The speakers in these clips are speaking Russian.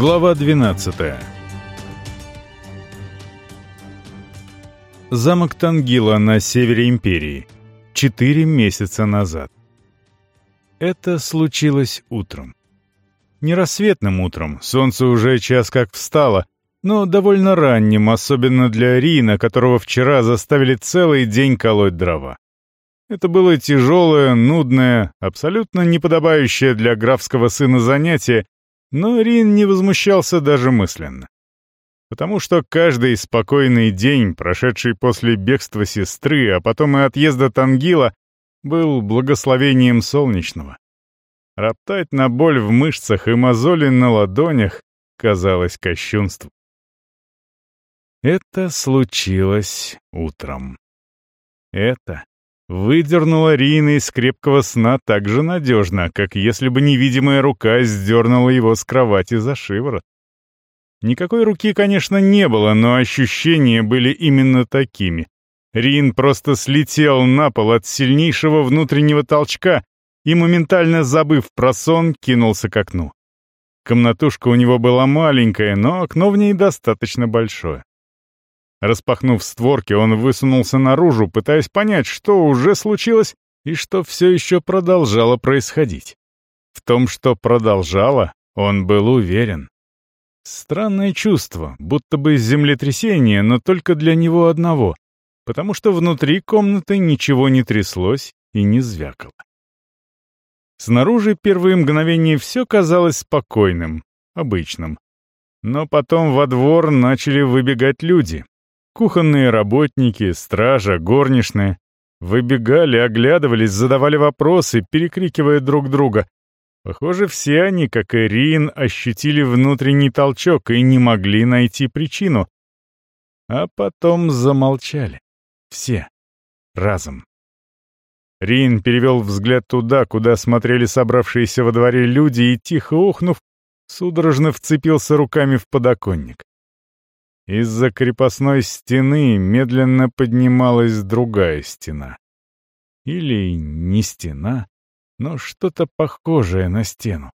Глава 12 Замок Тангила на севере Империи. Четыре месяца назад. Это случилось утром. Не рассветным утром, солнце уже час как встало, но довольно ранним, особенно для Рина, которого вчера заставили целый день колоть дрова. Это было тяжелое, нудное, абсолютно неподобающее для графского сына занятие, но Рин не возмущался даже мысленно. Потому что каждый спокойный день, прошедший после бегства сестры, а потом и отъезда Тангила, был благословением солнечного. Роптать на боль в мышцах и мозоли на ладонях казалось кощунством. Это случилось утром. Это выдернула Рина из крепкого сна так же надежно, как если бы невидимая рука сдернула его с кровати за шиворот. Никакой руки, конечно, не было, но ощущения были именно такими. Рин просто слетел на пол от сильнейшего внутреннего толчка и, моментально забыв про сон, кинулся к окну. Комнатушка у него была маленькая, но окно в ней достаточно большое. Распахнув створки, он высунулся наружу, пытаясь понять, что уже случилось и что все еще продолжало происходить. В том, что продолжало, он был уверен. Странное чувство, будто бы землетрясение, но только для него одного, потому что внутри комнаты ничего не тряслось и не звякало. Снаружи первые мгновения все казалось спокойным, обычным. Но потом во двор начали выбегать люди, Кухонные работники, стража, горничные выбегали, оглядывались, задавали вопросы, перекрикивая друг друга. Похоже, все они, как и Рин, ощутили внутренний толчок и не могли найти причину. А потом замолчали. Все. Разом. Рин перевел взгляд туда, куда смотрели собравшиеся во дворе люди, и, тихо ухнув, судорожно вцепился руками в подоконник. Из-за крепостной стены медленно поднималась другая стена. Или не стена, но что-то похожее на стену.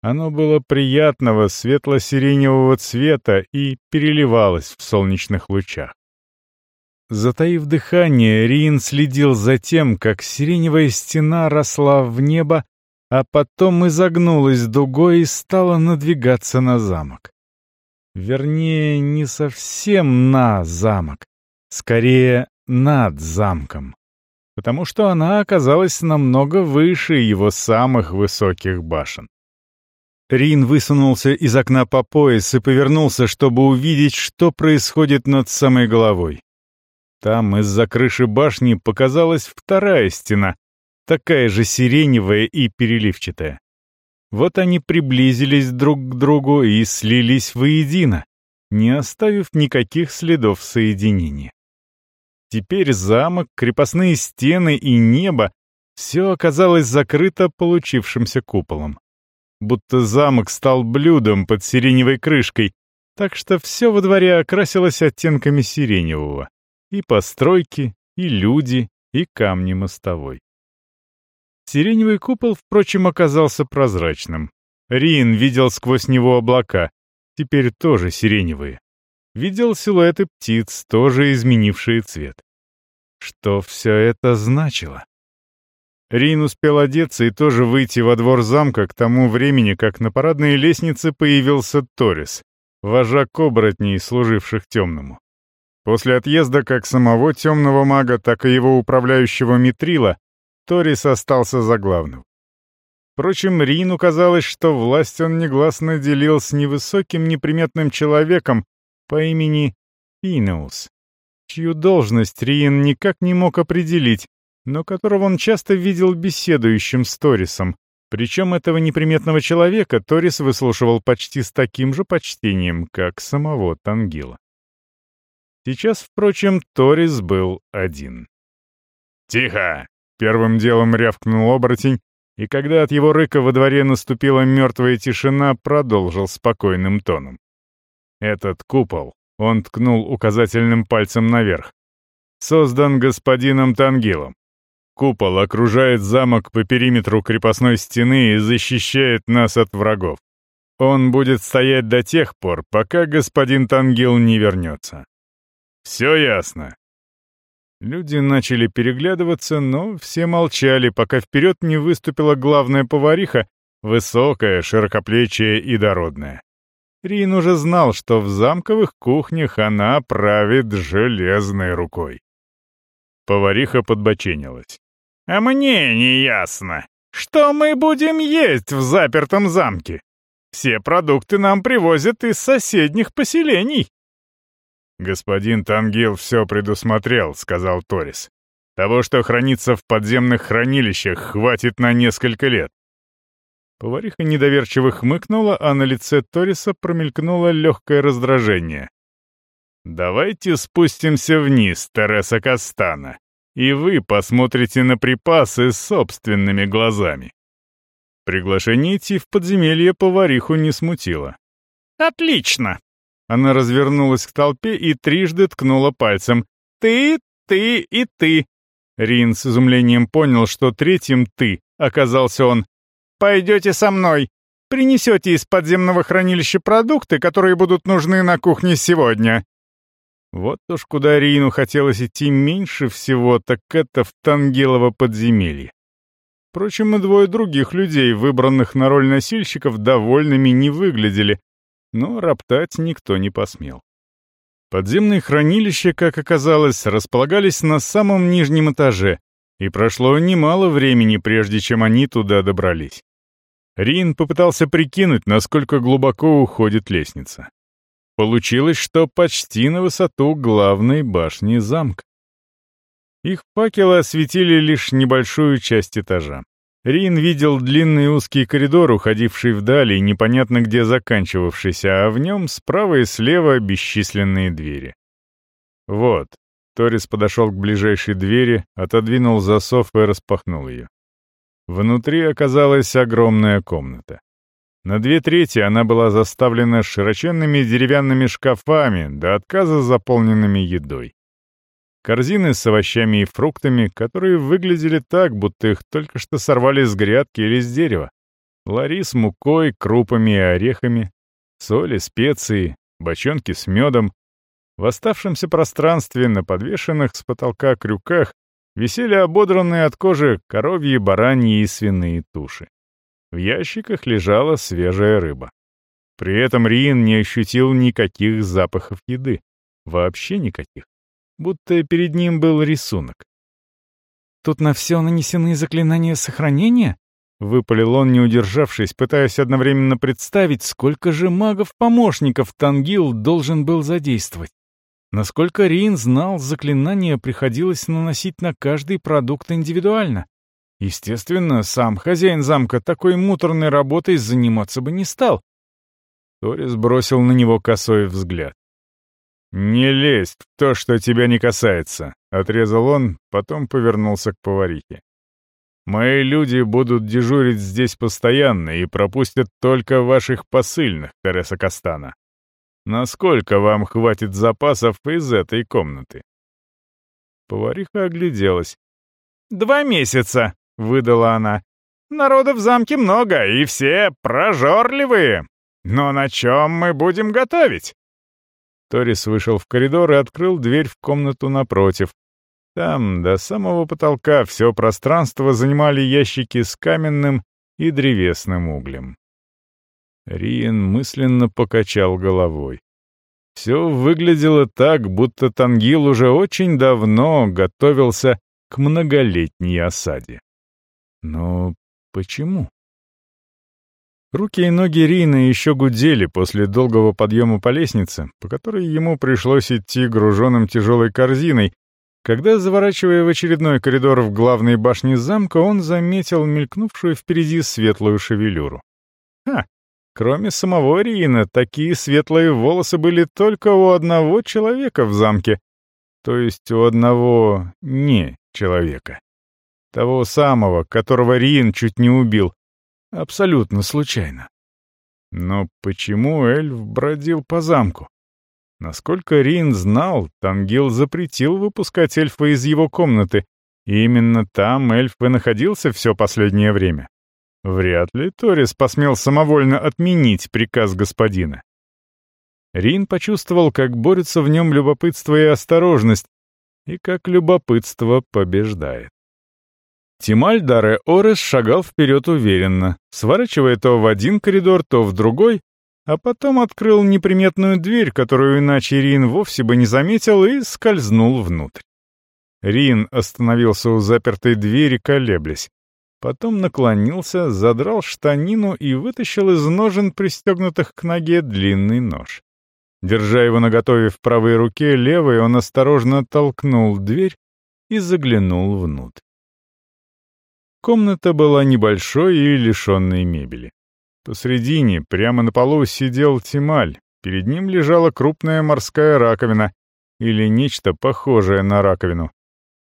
Оно было приятного светло-сиреневого цвета и переливалось в солнечных лучах. Затаив дыхание, Рин следил за тем, как сиреневая стена росла в небо, а потом изогнулась дугой и стала надвигаться на замок. Вернее, не совсем на замок, скорее над замком, потому что она оказалась намного выше его самых высоких башен. Рин высунулся из окна по пояс и повернулся, чтобы увидеть, что происходит над самой головой. Там из-за крыши башни показалась вторая стена, такая же сиреневая и переливчатая. Вот они приблизились друг к другу и слились воедино, не оставив никаких следов соединения. Теперь замок, крепостные стены и небо — все оказалось закрыто получившимся куполом. Будто замок стал блюдом под сиреневой крышкой, так что все во дворе окрасилось оттенками сиреневого. И постройки, и люди, и камни мостовой. Сиреневый купол, впрочем, оказался прозрачным. Рин видел сквозь него облака, теперь тоже сиреневые. Видел силуэты птиц, тоже изменившие цвет. Что все это значило? Рин успел одеться и тоже выйти во двор замка к тому времени, как на парадной лестнице появился Торис, вожак оборотней, служивших темному. После отъезда как самого темного мага, так и его управляющего Митрила Торис остался за главным. Впрочем, Рину казалось, что власть он негласно делил с невысоким неприметным человеком по имени Пинеус, чью должность Рин никак не мог определить, но которого он часто видел беседующим с Торисом, причем этого неприметного человека Торис выслушивал почти с таким же почтением, как самого Тангила. Сейчас, впрочем, Торис был один. «Тихо!» Первым делом рявкнул оборотень, и когда от его рыка во дворе наступила мертвая тишина, продолжил спокойным тоном. «Этот купол», — он ткнул указательным пальцем наверх, — «создан господином Тангилом. Купол окружает замок по периметру крепостной стены и защищает нас от врагов. Он будет стоять до тех пор, пока господин Тангил не вернется. Все ясно. Люди начали переглядываться, но все молчали, пока вперед не выступила главная повариха, высокая, широкоплечая и дородная. Рин уже знал, что в замковых кухнях она правит железной рукой. Повариха подбоченилась. «А мне не ясно, что мы будем есть в запертом замке? Все продукты нам привозят из соседних поселений». «Господин Тангил все предусмотрел», — сказал Торис. «Того, что хранится в подземных хранилищах, хватит на несколько лет. Повариха недоверчиво хмыкнула, а на лице Ториса промелькнуло легкое раздражение. «Давайте спустимся вниз, Тереса Кастана, и вы посмотрите на припасы собственными глазами». Приглашение идти в подземелье повариху не смутило. «Отлично!» Она развернулась к толпе и трижды ткнула пальцем. «Ты, ты и ты!» Рин с изумлением понял, что третьим «ты» оказался он. Пойдете со мной. Принесете из подземного хранилища продукты, которые будут нужны на кухне сегодня». Вот уж куда Рину хотелось идти меньше всего, так это в Тангелово подземелье. Впрочем, и двое других людей, выбранных на роль носильщиков, довольными не выглядели, но роптать никто не посмел. Подземные хранилища, как оказалось, располагались на самом нижнем этаже, и прошло немало времени, прежде чем они туда добрались. Рин попытался прикинуть, насколько глубоко уходит лестница. Получилось, что почти на высоту главной башни замка. Их факелы осветили лишь небольшую часть этажа. Рин видел длинный узкий коридор, уходивший вдали и непонятно где заканчивавшийся, а в нем справа и слева бесчисленные двери. Вот, Торис подошел к ближайшей двери, отодвинул засов и распахнул ее. Внутри оказалась огромная комната. На две трети она была заставлена широченными деревянными шкафами, до отказа заполненными едой. Корзины с овощами и фруктами, которые выглядели так, будто их только что сорвали с грядки или с дерева. Лари с мукой, крупами и орехами, соли, специи, бочонки с медом, в оставшемся пространстве на подвешенных с потолка крюках висели ободранные от кожи коровьи, бараньи и свиные туши. В ящиках лежала свежая рыба. При этом Риен не ощутил никаких запахов еды. Вообще никаких. Будто перед ним был рисунок. «Тут на все нанесены заклинания сохранения?» — выпалил он, не удержавшись, пытаясь одновременно представить, сколько же магов-помощников Тангил должен был задействовать. Насколько Рин знал, заклинание приходилось наносить на каждый продукт индивидуально. Естественно, сам хозяин замка такой муторной работой заниматься бы не стал. Торис бросил на него косой взгляд. «Не лезь в то, что тебя не касается», — отрезал он, потом повернулся к поварихе. «Мои люди будут дежурить здесь постоянно и пропустят только ваших посыльных, Тереса Кастана. Насколько вам хватит запасов из этой комнаты?» Повариха огляделась. «Два месяца», — выдала она. «Народа в замке много, и все прожорливые. Но на чем мы будем готовить?» Торис вышел в коридор и открыл дверь в комнату напротив. Там, до самого потолка, все пространство занимали ящики с каменным и древесным углем. Риен мысленно покачал головой. Все выглядело так, будто Тангил уже очень давно готовился к многолетней осаде. Но почему? Руки и ноги Рина еще гудели после долгого подъема по лестнице, по которой ему пришлось идти груженным тяжелой корзиной, когда, заворачивая в очередной коридор в главной башне замка, он заметил мелькнувшую впереди светлую шевелюру. Ха! Кроме самого Риина, такие светлые волосы были только у одного человека в замке. То есть у одного не человека. Того самого, которого Риин чуть не убил. Абсолютно случайно. Но почему эльф бродил по замку? Насколько Рин знал, Тангил запретил выпускать эльфа из его комнаты, и именно там эльф и находился все последнее время. Вряд ли Торис посмел самовольно отменить приказ господина. Рин почувствовал, как борются в нем любопытство и осторожность, и как любопытство побеждает. Тималь Даре Орес шагал вперед уверенно, сворачивая то в один коридор, то в другой, а потом открыл неприметную дверь, которую иначе Рин вовсе бы не заметил, и скользнул внутрь. Рин остановился у запертой двери, колеблясь. Потом наклонился, задрал штанину и вытащил из ножен, пристегнутых к ноге, длинный нож. Держа его наготове в правой руке, левой он осторожно толкнул дверь и заглянул внутрь. Комната была небольшой и лишенной мебели. Посредине, прямо на полу, сидел Тималь. Перед ним лежала крупная морская раковина или нечто похожее на раковину,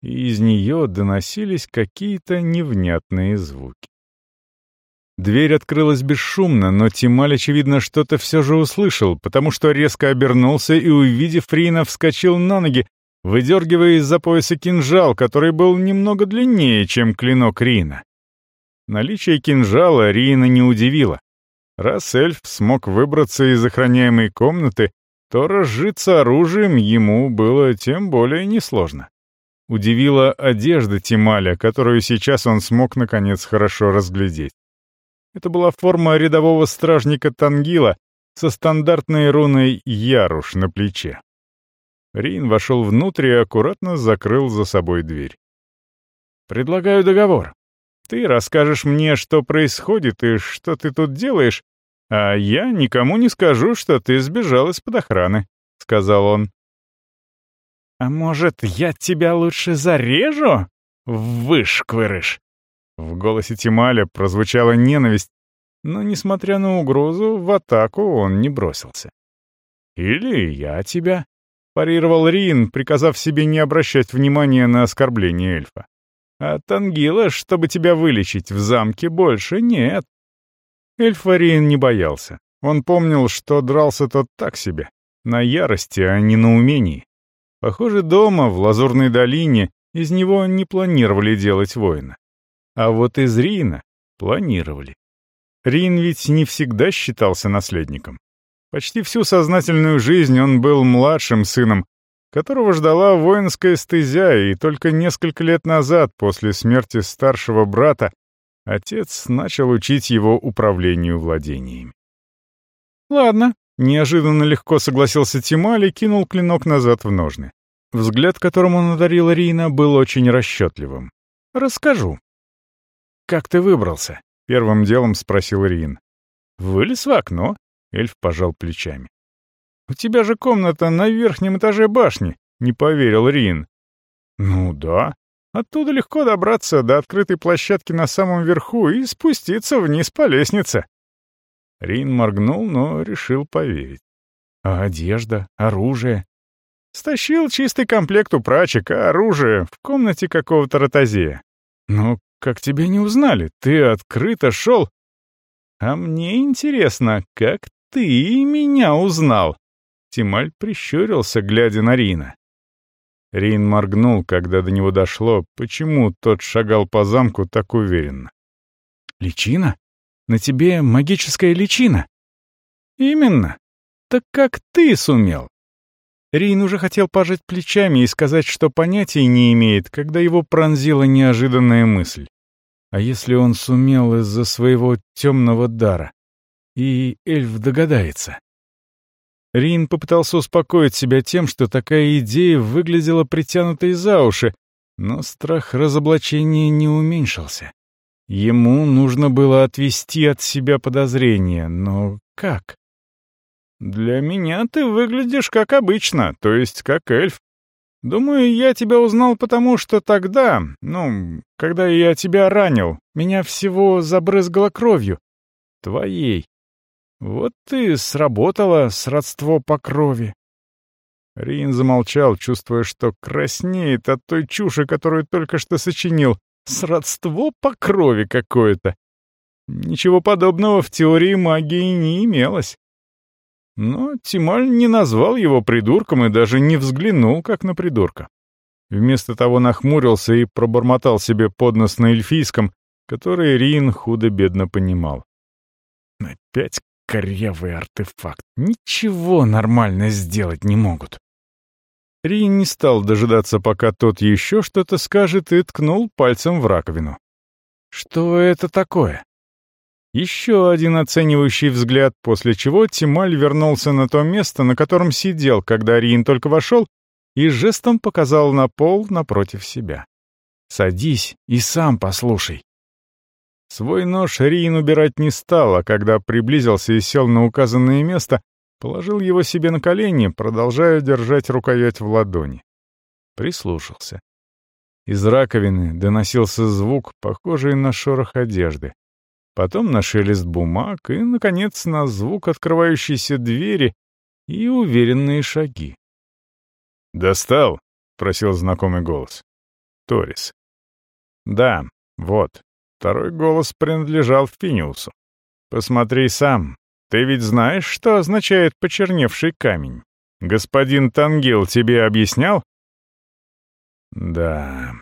и из нее доносились какие-то невнятные звуки. Дверь открылась бесшумно, но Тималь, очевидно, что-то все же услышал, потому что резко обернулся и, увидев Рина, вскочил на ноги, выдергивая из-за пояса кинжал, который был немного длиннее, чем клинок Рина. Наличие кинжала Рина не удивило. Раз эльф смог выбраться из охраняемой комнаты, то разжиться оружием ему было тем более несложно. Удивила одежда Тималя, которую сейчас он смог наконец хорошо разглядеть. Это была форма рядового стражника Тангила со стандартной руной «Яруш» на плече. Рин вошел внутрь и аккуратно закрыл за собой дверь. «Предлагаю договор. Ты расскажешь мне, что происходит и что ты тут делаешь, а я никому не скажу, что ты сбежал из-под охраны», — сказал он. «А может, я тебя лучше зарежу? Вышквырыш!» В голосе Тималя прозвучала ненависть, но, несмотря на угрозу, в атаку он не бросился. «Или я тебя», — парировал Рин, приказав себе не обращать внимания на оскорбление эльфа. «А Тангила, чтобы тебя вылечить, в замке больше нет». Эльф Рин не боялся. Он помнил, что дрался тот так себе, на ярости, а не на умении. Похоже, дома, в Лазурной долине, из него не планировали делать воина. А вот из Рина планировали. Рин ведь не всегда считался наследником. Почти всю сознательную жизнь он был младшим сыном, которого ждала воинская стезя, и только несколько лет назад, после смерти старшего брата, отец начал учить его управлению владениями. «Ладно», — неожиданно легко согласился Тималь и кинул клинок назад в ножны. Взгляд, которым он одарил Рина, был очень расчетливым. «Расскажу». «Как ты выбрался?» — первым делом спросил Рин. «Вылез в окно», — эльф пожал плечами. «У тебя же комната на верхнем этаже башни», — не поверил Рин. «Ну да. Оттуда легко добраться до открытой площадки на самом верху и спуститься вниз по лестнице». Рин моргнул, но решил поверить. «А одежда? Оружие?» «Стащил чистый комплект у прачек, а оружие в комнате какого-то ротозея. Ну, как тебя не узнали? Ты открыто шел. А мне интересно, как ты меня узнал? Тималь прищурился, глядя на Рина. Рин моргнул, когда до него дошло, почему тот шагал по замку так уверенно. «Личина? На тебе магическая личина?» «Именно. Так как ты сумел?» Рин уже хотел пожать плечами и сказать, что понятия не имеет, когда его пронзила неожиданная мысль. А если он сумел из-за своего темного дара? И эльф догадается. Рин попытался успокоить себя тем, что такая идея выглядела притянутой за уши, но страх разоблачения не уменьшился. Ему нужно было отвести от себя подозрения, но как? «Для меня ты выглядишь как обычно, то есть как эльф. Думаю, я тебя узнал потому, что тогда, ну, когда я тебя ранил, меня всего забрызгало кровью. Твоей. Вот ты сработало сродство по крови». Рин замолчал, чувствуя, что краснеет от той чуши, которую только что сочинил. Сродство по крови какое-то. Ничего подобного в теории магии не имелось. Но Тималь не назвал его придурком и даже не взглянул, как на придурка. Вместо того нахмурился и пробормотал себе под нос на эльфийском, которые Рин худо-бедно понимал. Опять корявый артефакт. Ничего нормально сделать не могут. Рин не стал дожидаться, пока тот еще что-то скажет, и ткнул пальцем в раковину. «Что это такое?» Еще один оценивающий взгляд, после чего Тималь вернулся на то место, на котором сидел, когда Рин только вошел, и жестом показал на пол напротив себя. «Садись и сам послушай». Свой нож Рин убирать не стал, а когда приблизился и сел на указанное место, положил его себе на колени, продолжая держать рукоять в ладони. Прислушался. Из раковины доносился звук, похожий на шорох одежды. Потом на шелест бумаг и, наконец, на звук открывающейся двери и уверенные шаги. «Достал?» — просил знакомый голос. «Торис». «Да, вот, Второй голос принадлежал Финиусу. «Посмотри сам. Ты ведь знаешь, что означает почерневший камень? Господин Тангил тебе объяснял?» «Да».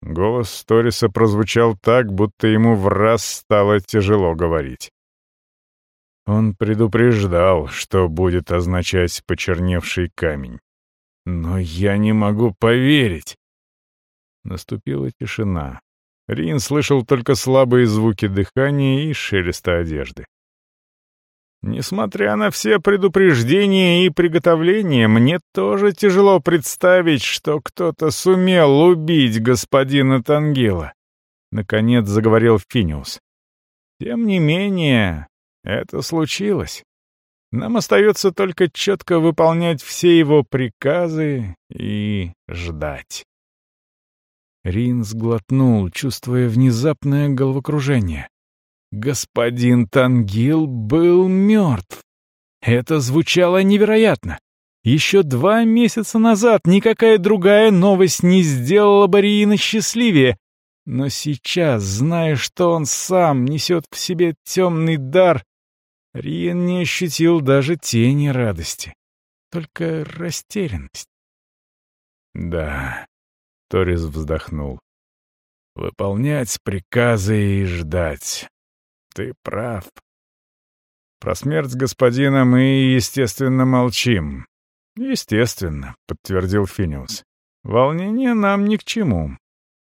Голос Ториса прозвучал так, будто ему в раз стало тяжело говорить. Он предупреждал, что будет означать почерневший камень. Но я не могу поверить. Наступила тишина. Рин слышал только слабые звуки дыхания и шелеста одежды. Несмотря на все предупреждения и приготовления, мне тоже тяжело представить, что кто-то сумел убить господина Тангила. Наконец заговорил Финиус. Тем не менее, это случилось. Нам остается только четко выполнять все его приказы и ждать. Рин сглотнул, чувствуя внезапное головокружение. Господин Тангил был мертв. Это звучало невероятно. Еще два месяца назад никакая другая новость не сделала бы Риина счастливее. Но сейчас, зная, что он сам несет в себе темный дар, Риен не ощутил даже тени радости, только растерянность. Да, Торис вздохнул. «Выполнять приказы и ждать. Ты прав. Про смерть господина мы, естественно, молчим». «Естественно», — подтвердил Финиус. «Волнение нам ни к чему.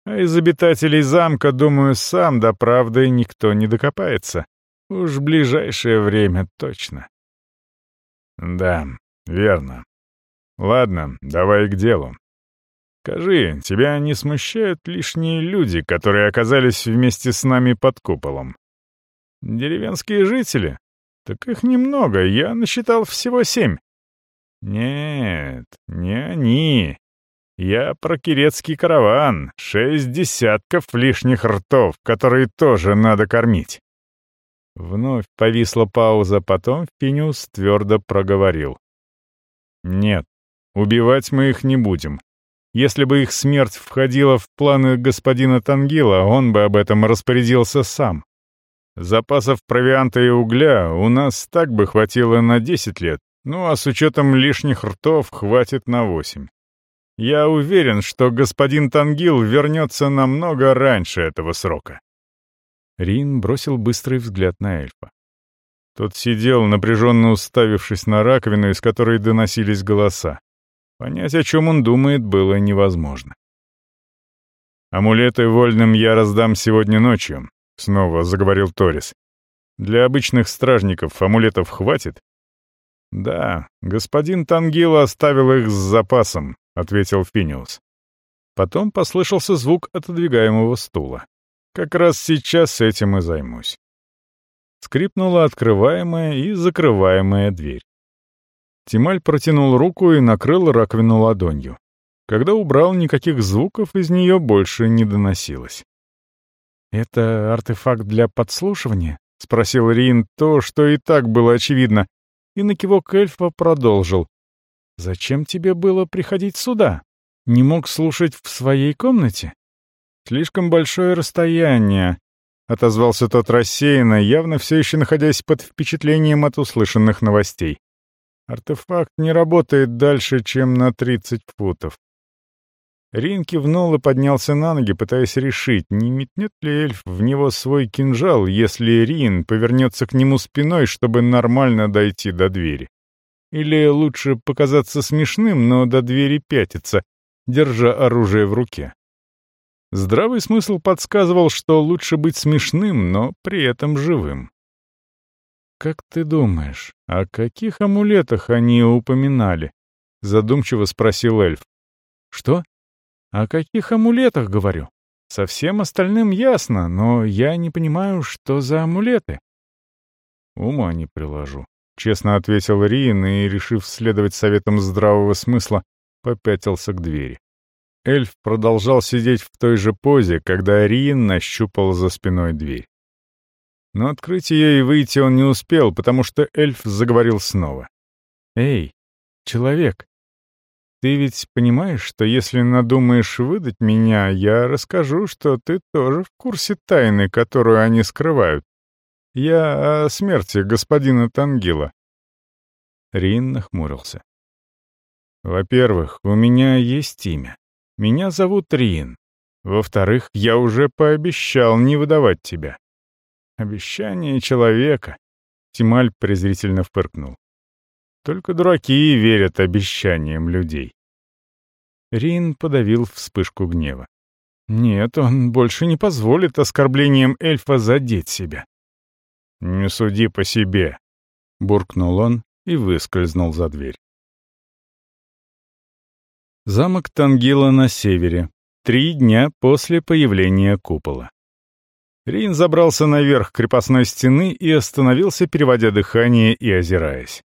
А из обитателей замка, думаю, сам до правды никто не докопается. Уж в ближайшее время точно». «Да, верно. Ладно, давай к делу. Скажи, тебя не смущают лишние люди, которые оказались вместе с нами под куполом? Деревенские жители? Так их немного, я насчитал всего семь. Нет, не они. Я про кирецкий караван, шесть десятков лишних ртов, которые тоже надо кормить. Вновь повисла пауза, потом Финиус твердо проговорил. «Нет, убивать мы их не будем. Если бы их смерть входила в планы господина Тангила, он бы об этом распорядился сам. Запасов провианта и угля у нас так бы хватило на 10 лет, ну а с учетом лишних ртов хватит на 8. Я уверен, что господин Тангил вернется намного раньше этого срока. Рин бросил быстрый взгляд на эльфа. Тот сидел, напряженно уставившись на раковину, из которой доносились голоса. Понять, о чем он думает, было невозможно. «Амулеты вольным я раздам сегодня ночью», — снова заговорил Торис. «Для обычных стражников амулетов хватит?» «Да, господин Тангила оставил их с запасом», — ответил Финиус. Потом послышался звук отодвигаемого стула. «Как раз сейчас этим и займусь». Скрипнула открываемая и закрываемая дверь. Тималь протянул руку и накрыл раковину ладонью. Когда убрал, никаких звуков из нее больше не доносилось. «Это артефакт для подслушивания?» — спросил Рин то, что и так было очевидно, и на кивок эльфа продолжил. «Зачем тебе было приходить сюда? Не мог слушать в своей комнате?» «Слишком большое расстояние», — отозвался тот рассеянно, явно все еще находясь под впечатлением от услышанных новостей. Артефакт не работает дальше, чем на 30 футов. Рин кивнул и поднялся на ноги, пытаясь решить, не метнет ли эльф в него свой кинжал, если Рин повернется к нему спиной, чтобы нормально дойти до двери. Или лучше показаться смешным, но до двери пятиться, держа оружие в руке. Здравый смысл подсказывал, что лучше быть смешным, но при этом живым. «Как ты думаешь, о каких амулетах они упоминали?» — задумчиво спросил эльф. «Что?» «О каких амулетах, говорю? Со всем остальным ясно, но я не понимаю, что за амулеты». «Ума не приложу», — честно ответил Риен и, решив следовать советам здравого смысла, попятился к двери. Эльф продолжал сидеть в той же позе, когда Риен нащупал за спиной дверь. Но открыть ее и выйти он не успел, потому что эльф заговорил снова. «Эй, человек, ты ведь понимаешь, что если надумаешь выдать меня, я расскажу, что ты тоже в курсе тайны, которую они скрывают. Я о смерти господина Тангила». Рин нахмурился. «Во-первых, у меня есть имя. Меня зовут Рин. Во-вторых, я уже пообещал не выдавать тебя». «Обещание человека», — Тималь презрительно впыркнул. Только дураки верят обещаниям людей. Рин подавил вспышку гнева. Нет, он больше не позволит оскорблением эльфа задеть себя. «Не суди по себе», — буркнул он и выскользнул за дверь. Замок Тангила на севере. Три дня после появления купола. Рин забрался наверх крепостной стены и остановился, переводя дыхание и озираясь.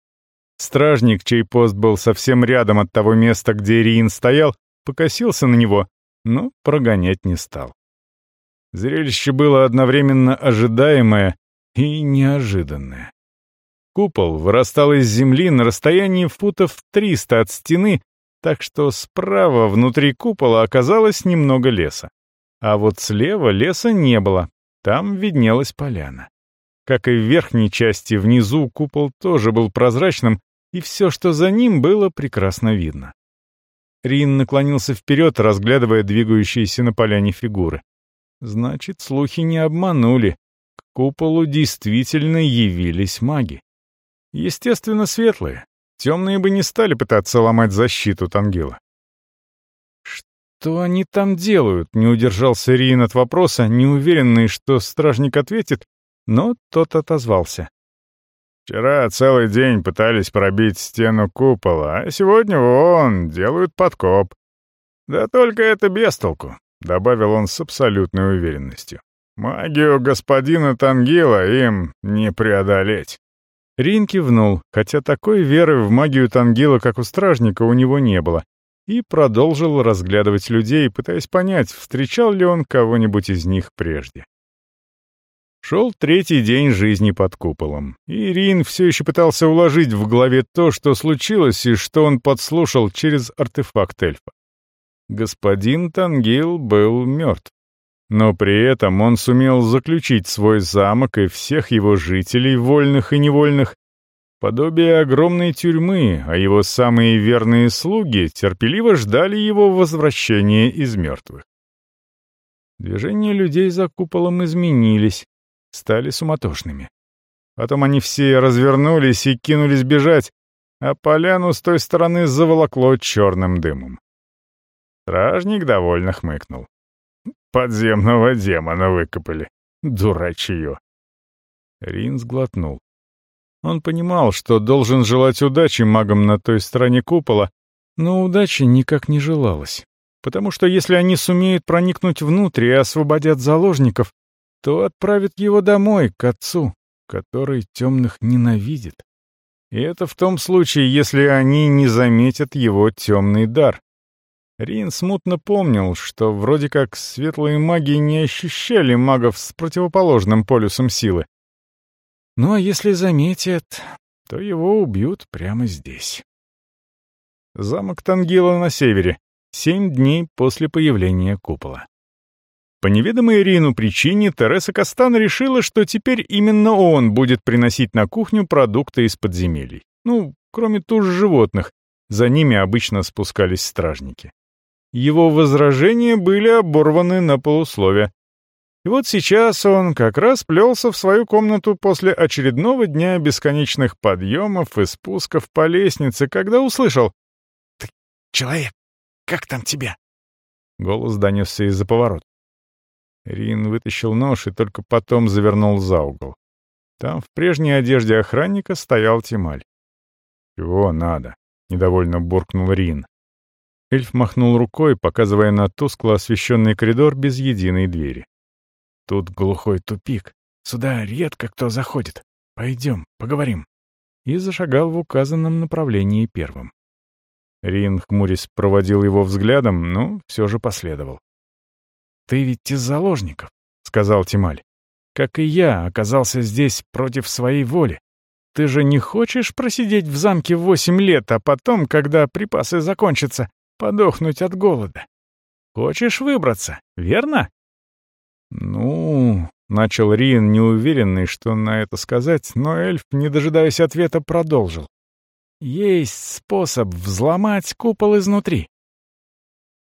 Стражник, чей пост был совсем рядом от того места, где Риин стоял, покосился на него, но прогонять не стал. Зрелище было одновременно ожидаемое и неожиданное. Купол вырастал из земли на расстоянии футов 300 от стены, так что справа внутри купола оказалось немного леса. А вот слева леса не было, там виднелась поляна. Как и в верхней части, внизу купол тоже был прозрачным, и все, что за ним, было прекрасно видно. Рин наклонился вперед, разглядывая двигающиеся на поляне фигуры. Значит, слухи не обманули. К куполу действительно явились маги. Естественно, светлые. Темные бы не стали пытаться ломать защиту Тангила. «Что они там делают?» — не удержался Рин от вопроса, неуверенный, что стражник ответит, но тот отозвался. Вчера целый день пытались пробить стену купола, а сегодня, вон, делают подкоп. Да только это без толку, добавил он с абсолютной уверенностью. Магию господина Тангила им не преодолеть. Рин кивнул, хотя такой веры в магию Тангила, как у стражника, у него не было, и продолжил разглядывать людей, пытаясь понять, встречал ли он кого-нибудь из них прежде. Шел третий день жизни под куполом, и Рин все еще пытался уложить в голове то, что случилось и что он подслушал через артефакт эльфа. Господин Тангил был мертв. Но при этом он сумел заключить свой замок и всех его жителей, вольных и невольных, подобие огромной тюрьмы, а его самые верные слуги терпеливо ждали его возвращения из мертвых. Движения людей за куполом изменились, стали суматошными. Потом они все развернулись и кинулись бежать, а поляну с той стороны заволокло черным дымом. Стражник довольно хмыкнул. «Подземного демона выкопали. Дурачье!» Рин сглотнул. Он понимал, что должен желать удачи магам на той стороне купола, но удачи никак не желалось. Потому что если они сумеют проникнуть внутрь и освободят заложников, то отправит его домой, к отцу, который темных ненавидит. И это в том случае, если они не заметят его темный дар. Рин смутно помнил, что вроде как светлые маги не ощущали магов с противоположным полюсом силы. Ну а если заметят, то его убьют прямо здесь. Замок Тангила на севере. Семь дней после появления купола. По неведомой Ирину причине Тереса Кастан решила, что теперь именно он будет приносить на кухню продукты из подземелий. Ну, кроме туш животных, за ними обычно спускались стражники. его возражения были оборваны на полусловие. И вот сейчас он как раз плелся в свою комнату после очередного дня бесконечных подъемов и спусков по лестнице, когда услышал «Ты человек, как там тебя?» Голос донесся из-за поворота. Рин вытащил нож и только потом завернул за угол. Там в прежней одежде охранника стоял Тималь. «Чего надо?» — недовольно буркнул Рин. Эльф махнул рукой, показывая на тускло освещенный коридор без единой двери. Тут глухой тупик. Сюда редко кто заходит. Пойдем, поговорим. И зашагал в указанном направлении первым. Рин, хмурясь, проводил его взглядом, но все же последовал. «Ты ведь из заложников», — сказал Тималь. «Как и я, оказался здесь против своей воли. Ты же не хочешь просидеть в замке восемь лет, а потом, когда припасы закончатся, подохнуть от голода? Хочешь выбраться, верно?» «Ну...» — начал Рин, неуверенный, что на это сказать, но эльф, не дожидаясь ответа, продолжил. «Есть способ взломать купол изнутри.